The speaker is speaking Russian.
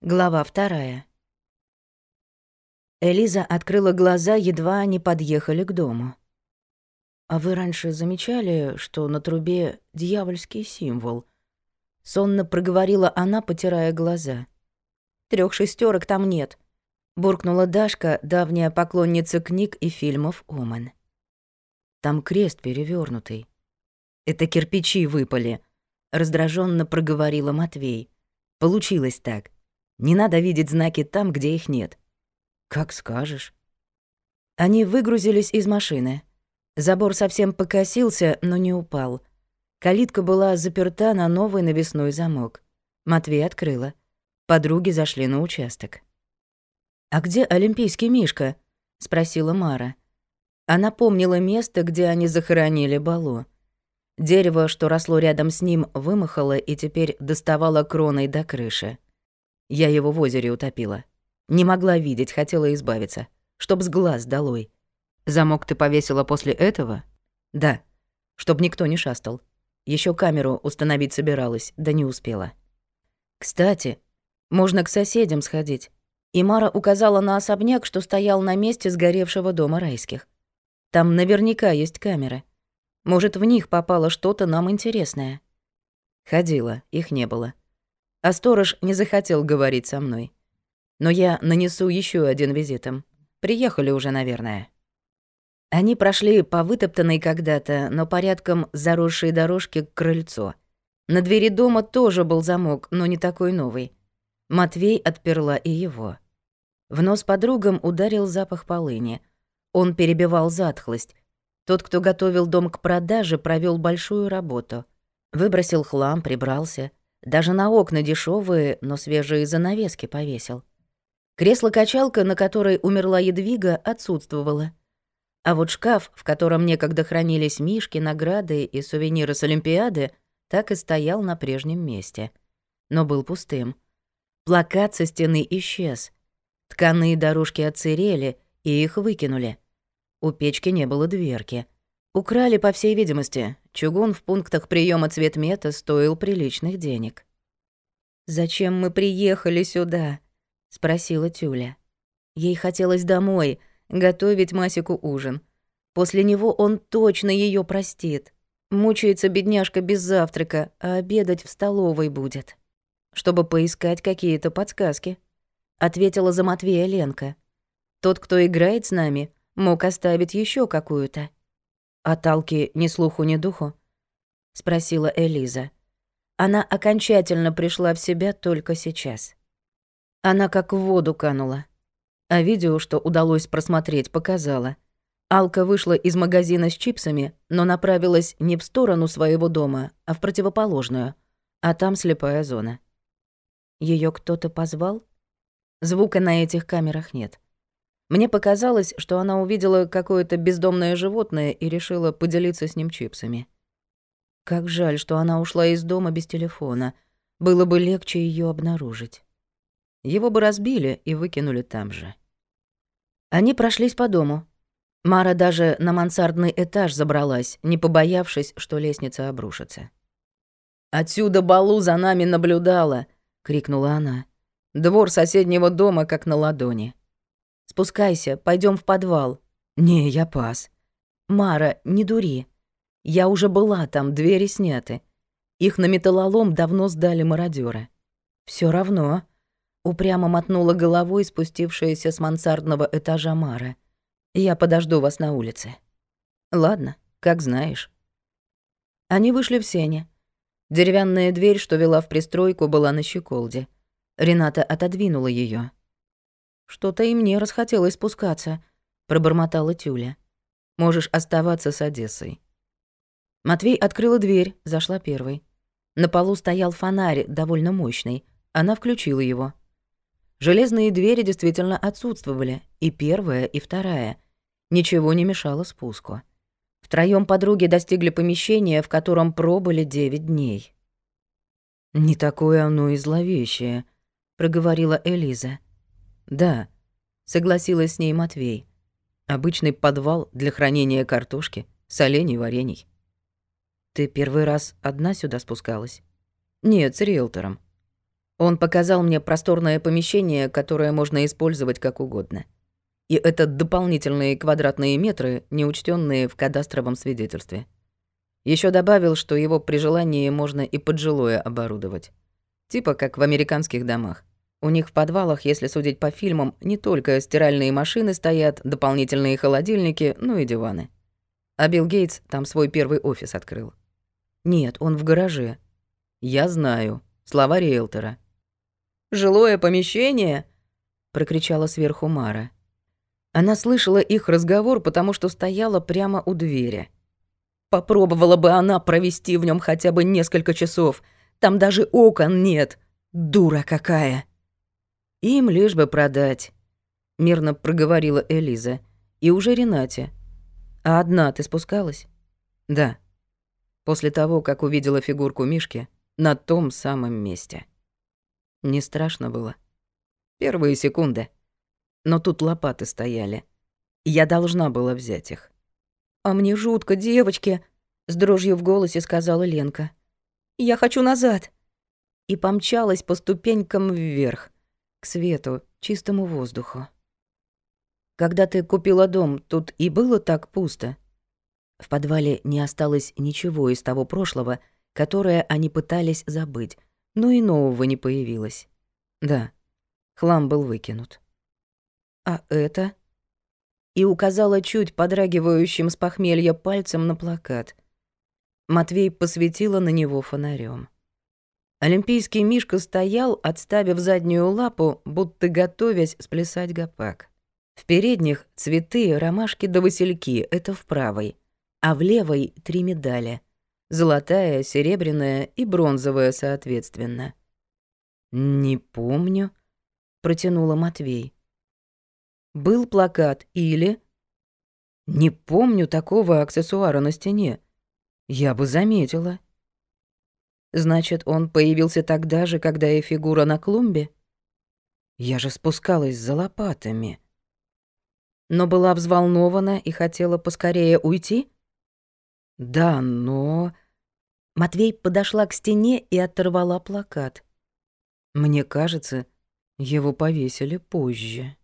Глава вторая. Элиза открыла глаза, едва они подъехали к дому. «А вы раньше замечали, что на трубе дьявольский символ?» Сонно проговорила она, потирая глаза. Трех шестерок там нет», — буркнула Дашка, давняя поклонница книг и фильмов «Омен». «Там крест перевернутый. «Это кирпичи выпали», — раздраженно проговорила Матвей. «Получилось так». Не надо видеть знаки там, где их нет. Как скажешь. Они выгрузились из машины. Забор совсем покосился, но не упал. Калитка была заперта на новый навесной замок. Матвей открыла. Подруги зашли на участок. «А где Олимпийский Мишка?» — спросила Мара. Она помнила место, где они захоронили Балу. Дерево, что росло рядом с ним, вымахало и теперь доставало кроной до крыши. Я его в озере утопила. Не могла видеть, хотела избавиться. Чтоб с глаз долой. Замок ты повесила после этого? Да. Чтоб никто не шастал. Еще камеру установить собиралась, да не успела. Кстати, можно к соседям сходить. И Мара указала на особняк, что стоял на месте сгоревшего дома райских. Там наверняка есть камеры. Может, в них попало что-то нам интересное. Ходила, их не было а сторож не захотел говорить со мной. Но я нанесу еще один визитом. Приехали уже, наверное. Они прошли по вытоптанной когда-то, но порядком заросшей дорожке к крыльцу. На двери дома тоже был замок, но не такой новый. Матвей отперла и его. В нос подругам ударил запах полыни. Он перебивал затхлость. Тот, кто готовил дом к продаже, провел большую работу. Выбросил хлам, прибрался — даже на окна дешевые, но свежие занавески повесил. Кресло-качалка, на которой умерла Едвига, отсутствовало. А вот шкаф, в котором некогда хранились мишки, награды и сувениры с Олимпиады, так и стоял на прежнем месте. Но был пустым. Плакат со стены исчез. Тканые дорожки отсырели, и их выкинули. У печки не было дверки. Украли, по всей видимости. Чугун в пунктах приема цветмета стоил приличных денег. «Зачем мы приехали сюда?» — спросила Тюля. Ей хотелось домой, готовить Масику ужин. После него он точно ее простит. Мучается бедняжка без завтрака, а обедать в столовой будет. Чтобы поискать какие-то подсказки. Ответила за Матвея Ленка. Тот, кто играет с нами, мог оставить еще какую-то. «А Талки ни слуху, ни духу?» — спросила Элиза. Она окончательно пришла в себя только сейчас. Она как в воду канула. А видео, что удалось просмотреть, показала. Алка вышла из магазина с чипсами, но направилась не в сторону своего дома, а в противоположную. А там слепая зона. Ее кто-то позвал? Звука на этих камерах нет. Мне показалось, что она увидела какое-то бездомное животное и решила поделиться с ним чипсами. Как жаль, что она ушла из дома без телефона. Было бы легче ее обнаружить. Его бы разбили и выкинули там же. Они прошлись по дому. Мара даже на мансардный этаж забралась, не побоявшись, что лестница обрушится. «Отсюда Балу за нами наблюдала!» — крикнула она. «Двор соседнего дома как на ладони. Спускайся, пойдем в подвал. Не, я пас. Мара, не дури. Я уже была там, двери сняты. Их на металлолом давно сдали мародеры. Все равно. Упрямо мотнула головой спустившаяся с мансардного этажа Мара. Я подожду вас на улице. Ладно, как знаешь. Они вышли в сене. Деревянная дверь, что вела в пристройку, была на щеколде. Рената отодвинула ее. «Что-то и мне расхотелось спускаться», — пробормотала Тюля. «Можешь оставаться с Одессой». Матвей открыла дверь, зашла первой. На полу стоял фонарь, довольно мощный. Она включила его. Железные двери действительно отсутствовали, и первая, и вторая. Ничего не мешало спуску. Втроём подруги достигли помещения, в котором пробыли девять дней. «Не такое оно и зловещее», — проговорила Элиза. «Да», — согласилась с ней Матвей. «Обычный подвал для хранения картошки, солений, варений». «Ты первый раз одна сюда спускалась?» «Нет, с риэлтором». Он показал мне просторное помещение, которое можно использовать как угодно. И это дополнительные квадратные метры, не учтенные в кадастровом свидетельстве. Еще добавил, что его при желании можно и поджилое оборудовать. Типа как в американских домах. У них в подвалах, если судить по фильмам, не только стиральные машины стоят, дополнительные холодильники, ну и диваны. А Билл Гейтс там свой первый офис открыл. Нет, он в гараже. Я знаю. Слова риэлтора. «Жилое помещение?» — прокричала сверху Мара. Она слышала их разговор, потому что стояла прямо у двери. Попробовала бы она провести в нем хотя бы несколько часов. Там даже окон нет. Дура какая. Им лишь бы продать, мирно проговорила Элиза. И уже Ренате. А одна ты спускалась? Да. После того, как увидела фигурку Мишки на том самом месте. Не страшно было. Первые секунды. Но тут лопаты стояли. Я должна была взять их. «А мне жутко, девочки!» — с дрожью в голосе сказала Ленка. «Я хочу назад!» И помчалась по ступенькам вверх, к свету, чистому воздуху. «Когда ты купила дом, тут и было так пусто?» В подвале не осталось ничего из того прошлого, которое они пытались забыть, но и нового не появилось. Да, хлам был выкинут. «А это?» И указала чуть подрагивающим с похмелья пальцем на плакат. Матвей посветила на него фонарем. Олимпийский мишка стоял, отставив заднюю лапу, будто готовясь сплясать гопак. В передних цветы, ромашки да васильки — это в правой, а в левой — три медали — Золотая, серебряная и бронзовая соответственно. «Не помню», — протянула Матвей. «Был плакат или...» «Не помню такого аксессуара на стене. Я бы заметила». «Значит, он появился тогда же, когда и фигура на клумбе?» «Я же спускалась за лопатами». «Но была взволнована и хотела поскорее уйти?» «Да, но...» Матвей подошла к стене и оторвала плакат. «Мне кажется, его повесили позже».